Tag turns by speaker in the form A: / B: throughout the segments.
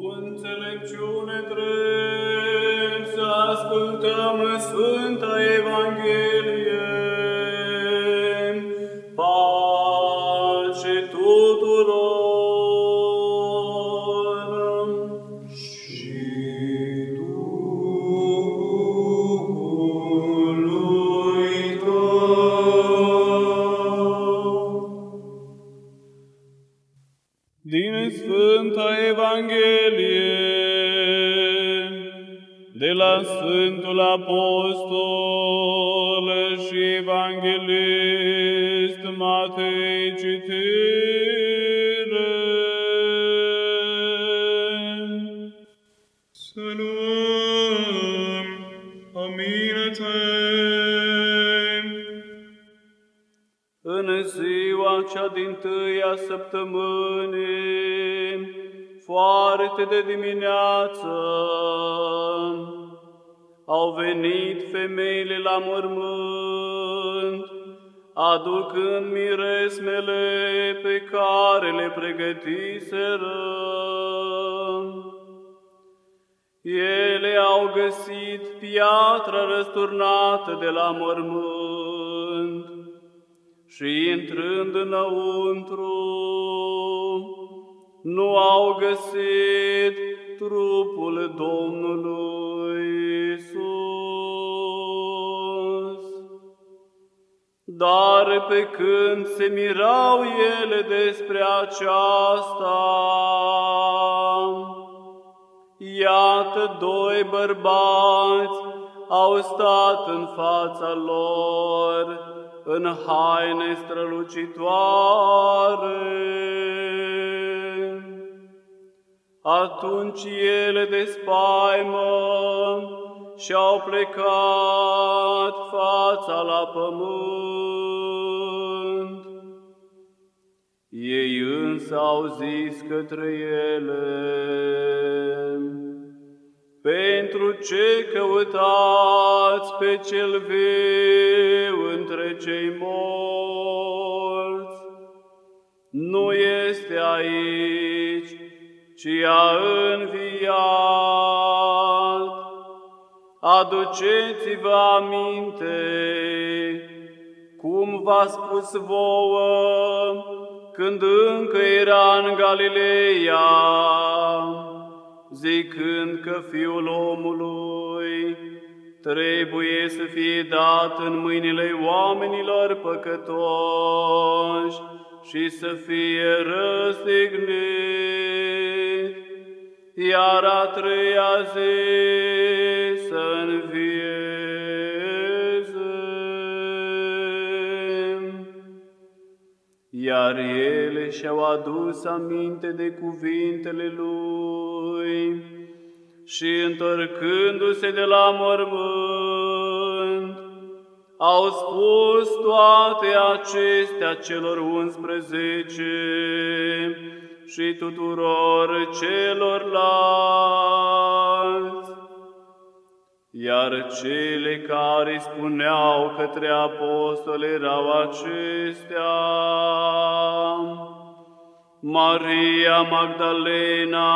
A: Cu înțelepciune drept să ascultăm Sfânta Evanghelie. Sfânta Evanghelie, de la Sfântul Apostol și Evanghelist Matei citire.
B: Să luăm aminte.
A: În ziua cea din tâia săptămânii, foarte de dimineață, au venit femeile la mormânt, aducând miresmele pe care le pregătiseră. Ele au găsit piatra răsturnată de la mormânt și intrând înăuntru, nu au găsit trupul Domnului Isus. Dar pe când se mirau ele despre aceasta, Iată, doi bărbați au stat în fața lor în haine strălucitoare. Atunci ele de spaimă și-au plecat fața la pământ. Ei însă au zis către ele, Pentru ce căutați pe cel viu între cei morți? Nu este aici, ci a înviat. Aduceți-vă aminte cum v-a spus vouă când încă era în Galileea, zicând că Fiul omului trebuie să fie dat în mâinile oamenilor păcătoși și să fie răstignit, iar a treia zi să învieze. Iar ele și-au adus aminte de cuvintele lui și întorcându-se de la mormânt, au spus toate acestea celor 11 și tuturor celorlalți. Iar cele care spuneau către apostoli erau acestea, Maria Magdalena,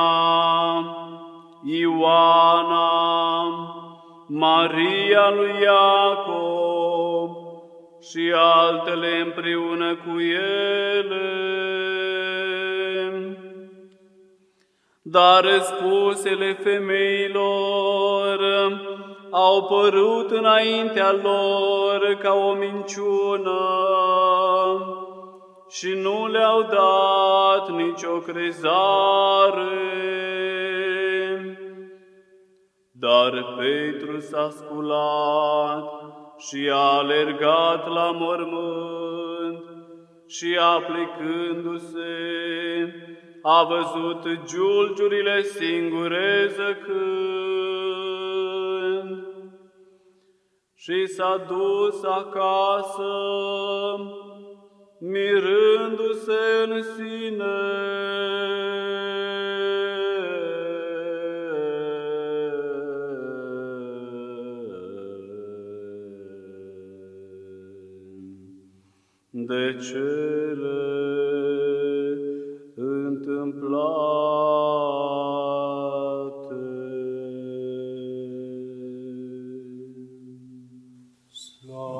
A: Ioana, Maria lui Iacob și altele împreună cu ele. Dar spusele femeilor au părut înaintea lor ca o minciună și nu le-au dat nicio crezare. Dar Petru s-a sculat și a alergat la mormânt și aplicându-se, a văzut giulgiurile singure zăcând și s-a dus acasă, mirându-se în sine. de cele întâmplate. Slavă